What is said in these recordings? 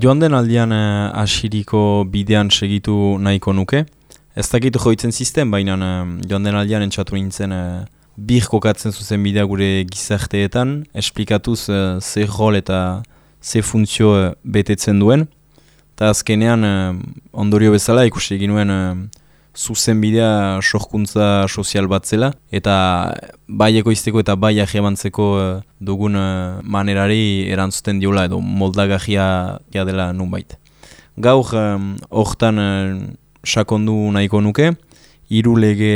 joan den aldian uh, asiriko bidean segitu nahiko nuke. Ez dakitu joitzen zisten, baina uh, joan den aldian entxatu nintzen uh, bir kokatzen zuzen bidea gure gizarteetan, esplikatuz uh, ze rol eta ze funtzio uh, betetzen duen. Eta azkenean uh, ondorio bezala ikusi egin nuen zuzen bidea sorkuntza sozial bat zela, eta bai ekoizteko eta bai ahiamantzeko uh, dugun uh, manerari erantzuten diola edo moldagahia dela nunbait. Gaur, hortan uh, sakondu nahiko nuke, hiru lege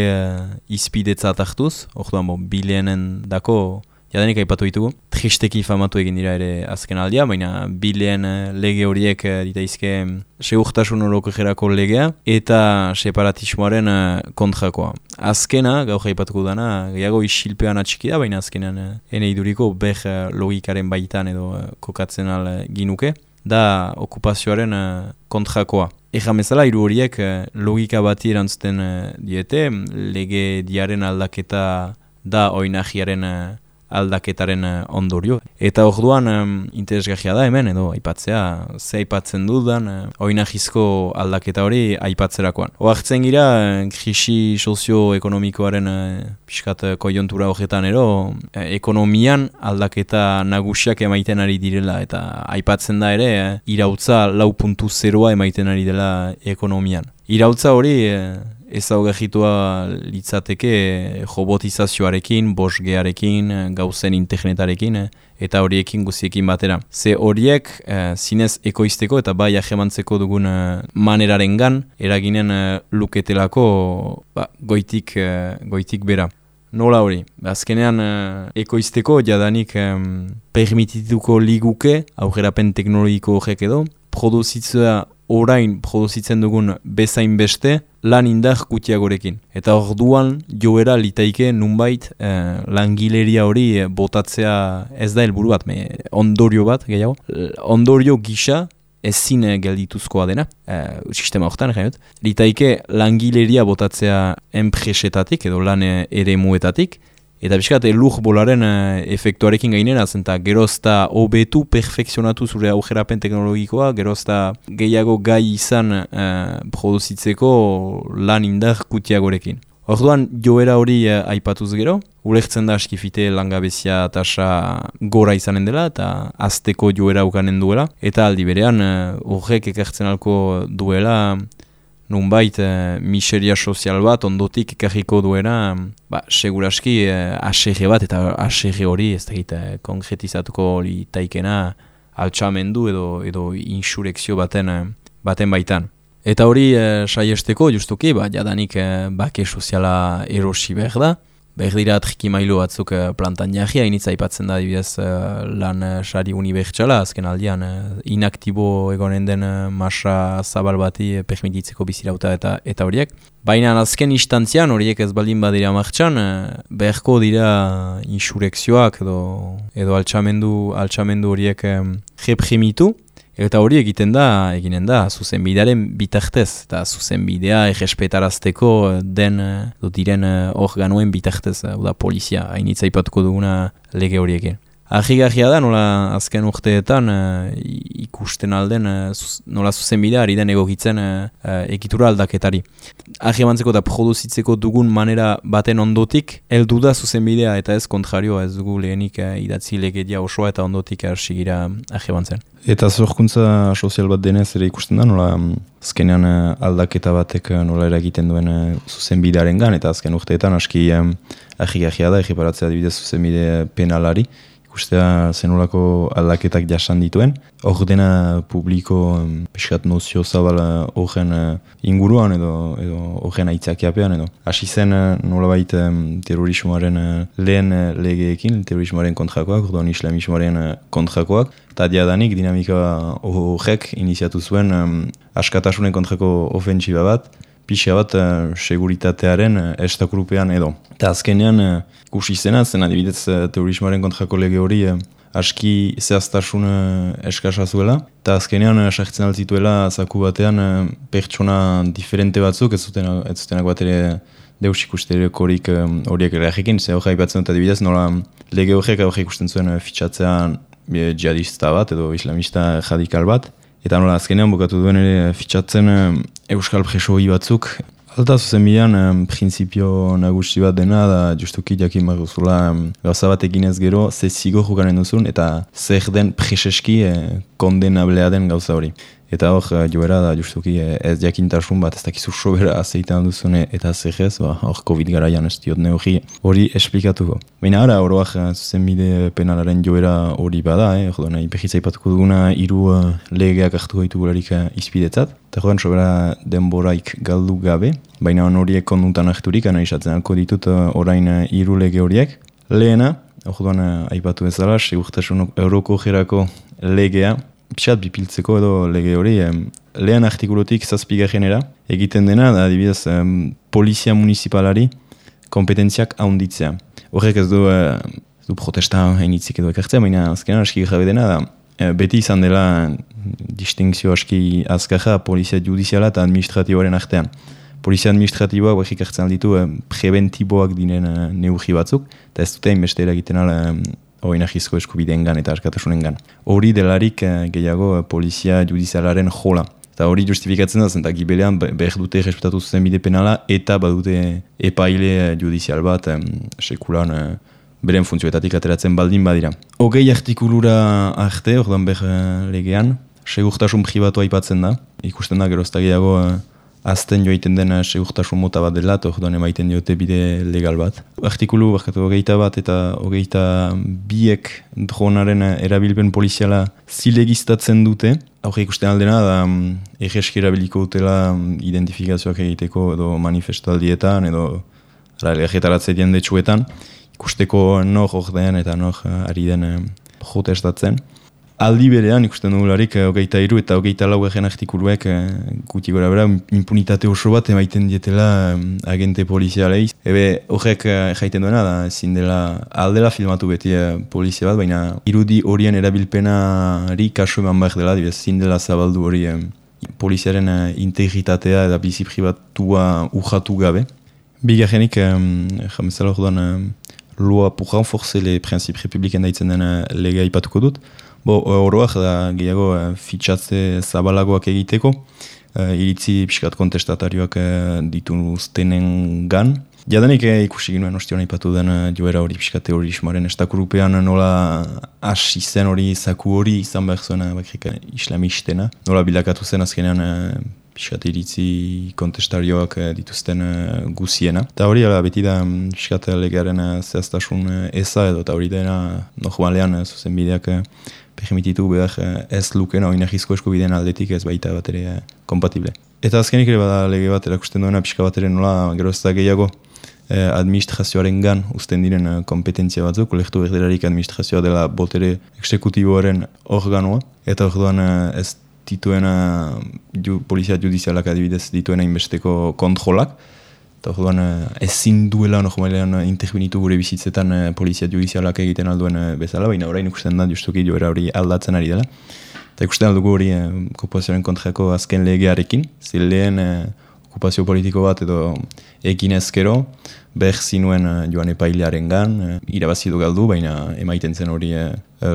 izpidetzat hartuz, orduan bo, bilenen dako Jadenik aipatu ditugu, tristeki famatu egin dira ere azken aldia, baina bileen eh, lege horiek eh, ditaizke mm, segurtasun orokejerako legea eta separatismoaren eh, kontrakoa. Azkena, gau jaipatuko dana, gehiago isilpean atxiki da, baina azkenean ene iduriko beh logikaren baitan edo kokatzen al ginuke, da okupazioaren kontrakoa. Ega mezala, hiru horiek logika bati erantzuten diete, lege diaren aldaketa da oinahiaren aldaketaren eh, ondorio. Eta orduan interesgahia da hemen, edo aipatzea, ze aipatzen dudan, uh, oinahizko aldaketa hori aipatzerakoan. Oartzen gira, krisi sozioekonomikoaren piskat koiontura horretan ero, ekonomian aldaketa nagusiak emaiten ari direla, eta aipatzen da ere, irautza lau puntu zeroa emaiten ari dela ekonomian. Irautza hori ezaugajitua litzateke robotizazioarekin, bosgearekin, gauzen internetarekin, eta horiekin guziekin batera. Ze horiek e, zinez ekoizteko eta bai ahemantzeko dugun e, maneraren gan, eraginen e, luketelako ba, goitik, goitik bera. Nola hori, azkenean ekoizteko jadanik e, permitituko liguke, aurrerapen teknologiko horrek edo, produzitzea orain produzitzen dugun bezain beste lan indar gutiagorekin. Eta orduan joera litaike nunbait eh, langileria hori eh, botatzea ez da helburu bat, me, ondorio bat gehiago. Ondorio gisa ezin geldituzkoa dena, eh, sistema horretan, jainot. Litaike langileria botatzea enpresetatik edo lan ere muetatik, Eta biskat, elur bolaren uh, efektuarekin gainera, zenta gerozta hobetu perfekzionatu zure aujerapen teknologikoa, gerozta gehiago gai izan uh, produzitzeko lan indar kutiagorekin. Orduan, joera hori uh, aipatuz gero, ulertzen da askifite langabezia tasa gora izanen dela eta azteko joera ukanen duela. Eta aldi berean, horrek uh, ekartzen alko duela nunbait e, miseria sozial bat ondotik ekarriko duena, ba, seguraski e, bat eta asege hori ez da gita e, konkretizatuko hori taikena altxamendu edo, edo insurekzio baten, baten baitan. Eta hori e, saiesteko justuki, ba, jadanik e, bake soziala erosi behar da, Behir dira mailu batzuk uh, plantan jahia, initza ipatzen da dibidez uh, lan uh, sari unibertsala, azken aldian inaktibo egonen den uh, masa zabal bati permititzeko bizirauta eta eta horiek. Baina azken instantzian horiek ez baldin badira martxan, uh, beharko dira insurekzioak edo, edo altxamendu, altxamendu horiek um, reprimitu, Eta hori egiten da, eginen da, zuzen bidearen bitartez, eta zuzen bidea egespetarazteko den, do diren hor ganuen bitartez, da polizia, hainitza ipatuko duguna lege horiekin. Ahigarria da, nola azken urteetan uh, ikusten alden, uh, nola zuzen bidea, ari den egokitzen uh, ekitura aldaketari. Ahiamantzeko eta produzitzeko dugun manera baten ondotik, heldu da zuzen bidea eta ez kontrario ez dugu lehenik uh, idatzi legedia osoa eta ondotik arsigira ahiamantzen. Eta zorkuntza sozial bat denez ere ikusten da, nola azkenean aldaketa batek nola eragiten duen zuzen bidearen gan, eta azken urteetan aski um, ahigarria da, egiparatzea dibidez zuzen bide penalari, ikustea zenolako aldaketak jasan dituen. Hor dena publiko peskat nozio zabala horren uh, inguruan edo horren aitzakiapean edo. Asi zen uh, nolabait terrorismoaren uh, lehen legeekin, terrorismoaren kontrakoak, ordoan islamismoaren kontrakoak. Eta diadanik dinamika horrek iniziatu zuen askatasunen kontrako ofentsiba bat, pixa bat uh, seguritatearen uh, estakrupean edo. Eta azkenean, uh, kusi zena, zen adibidez uh, teorismoaren kontrako lege hori aski zehaztasun uh, eskasa zuela. Eta azkenean, uh, sartzen altzituela zaku batean pertsona diferente batzuk, ez zuten, ez zutenak bat ere deus ikustereko horiek reagikin, ze hori haipatzen dut adibidez, nola lege horiek hori ikusten zuen fitxatzean jihadista bat edo islamista radikal bat, Eta nola, azkenean bukatu duen ere fitxatzen Euskal Presoi batzuk. Alta zuzen bidean, um, prinsipio nagusi bat dena, da justuki jakin behar duzula um, gauza bat eginez gero, ze zigo jokaren duzun, eta zer den preseski eh, kondenablea den gauza hori. Eta hor, uh, joera da justuki eh, ez jakintasun bat, ez dakizu sobera azeitan duzune eta zer ez, ba, hor COVID garaian ez diot hori, hori esplikatuko. Baina ara, oroak uh, zuzen bide penalaren joera hori bada, eh, hor nahi ipatuko duguna hiru uh, legeak hartuko ditugularik uh, izpidetzat. Eta joan sobera denboraik galdu gabe, baina horiek kondutan harturik, anaizatzen alko ditut uh, orain hiru uh, lege horiek. Lehena, uh, aipatu ezala, segurtasun euroko jerako legea, pixat bipiltzeko edo lege hori, lehen artikulutik zazpigarrenera, egiten dena, da adibidez, polizia municipalari kompetentziak haunditzea. Horrek ez du, uh, du protesta hainitzik edo ekartzea, baina azkenan aski gabe dena, da, beti izan dela distingzio aski azkaja polizia judiziala eta administratiboaren artean. Polizia administratiboak behik hartzen ditu preventiboak dinen uh, batzuk, eta ez dute inbeste egiten ala hori nahizko eskubideen gan eta askatasunen gan. Hori delarik eh, gehiago eh, polizia judizialaren jola. Eta hori justifikatzen da zen, eta gibelean behar dute respetatu zuzen bide penala eta badute epaile eh, judizial bat eh, sekulan eh, beren funtzioetatik ateratzen baldin badira. Hogei artikulura arte, ordan behar legean, segurtasun pribatu aipatzen da, ikusten da geroztagiago azten joiten dena segurtasun mota bat dela, eta orduan emaiten diote bide legal bat. Artikulu, barkatu, hogeita bat eta hogeita biek dronaren erabilpen poliziala zilegiztatzen dute. Hauke ikusten aldena, da mm, egeski erabiliko dutela mm, identifikazioak egiteko edo manifestaldietan edo egetaratze detsuetan. Ikusteko nor orden eta nor ari den jotestatzen. Aldi berean ikusten dugularik eh, hogeita iru eta hogeita lau egen artikuluek eh, guti gora bera impunitate oso bat emaiten dietela agente polizialei. Ebe horrek eh, jaiten duena da ezin dela aldela filmatu beti polizia bat, baina irudi horien erabilpenari kasu eman behar dela, dibez ezin dela zabaldu hori poliziaren integritatea eta bizi privatua urjatu gabe. Bigarrenik, jamezela hor duan, loa pour renforcer les principes républicains daitzen dena lega ipatuko dut. Bo, oroak da gehiago e, fitxatze zabalagoak egiteko, e, iritzi pixkat kontestatarioak e, ditu ustenen gan. Jadanik e, ikusi ginoen ostion ipatu den joera hori pixkat teorismoaren estakurupean nola hasi zen hori zaku hori izan behar zuena bakrik islamistena. Nola bilakatu zen azkenean pixkat iritzi kontestarioak dituzten guziena. Eta hori ala beti da pixkat legearen zehaztasun eza edo eta hori dena normalean zuzen bideak permititu behar eh, ez luken hori nahizko eskubideen aldetik ez baita bat ere eh, kompatible. Eta azkenik ere bada lege bat erakusten duena pixka bat ere nola gero ez da gehiago eh, administrazioaren gan usten diren kompetentzia batzuk, lehtu berderarik administrazioa dela botere eksekutiboaren organoa, eta hor duan ez dituena ju, polizia judizialak adibidez dituena inbesteko kontrolak, Eta orduan eh, ezin duela normalean eh, intervenitu gure bizitzetan eh, polizia judizialak egiten alduen bezala, baina orain ikusten da justuki joera hori aldatzen ari dela. Eta ikusten aldugu hori okupazioaren kontrako azken legearekin, zil lehen okupazio politiko bat edo ekin ezkero, behar zinuen joan epailearen gan, irabazidu galdu, baina emaiten zen hori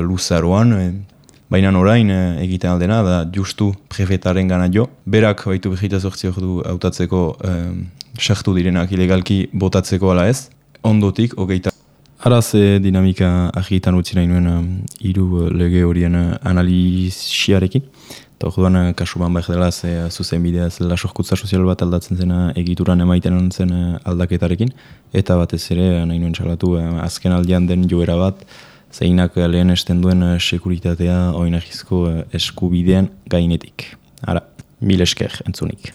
luzaroan, Baina orain egiten aldena da justu prefetaren gana jo. Berak baitu behita zortzi hor du hautatzeko sartu direnak ilegalki botatzeko ala ez, ondotik, hogeita. Araz e, dinamika ahitan utzi nahi nuen um, iru uh, lege horien analiziarekin. Eta hor duan, uh, kasu ban behar dela ze zuzen bidea zela sohkutza sozial bat aldatzen zena egituran emaiten zen aldaketarekin. Eta batez ere, nahi nuen txalatu, azken aldean den joera bat, zeinak lehen esten duen sekuritatea oinahizko eskubidean gainetik. Ara, mil esker entzunik.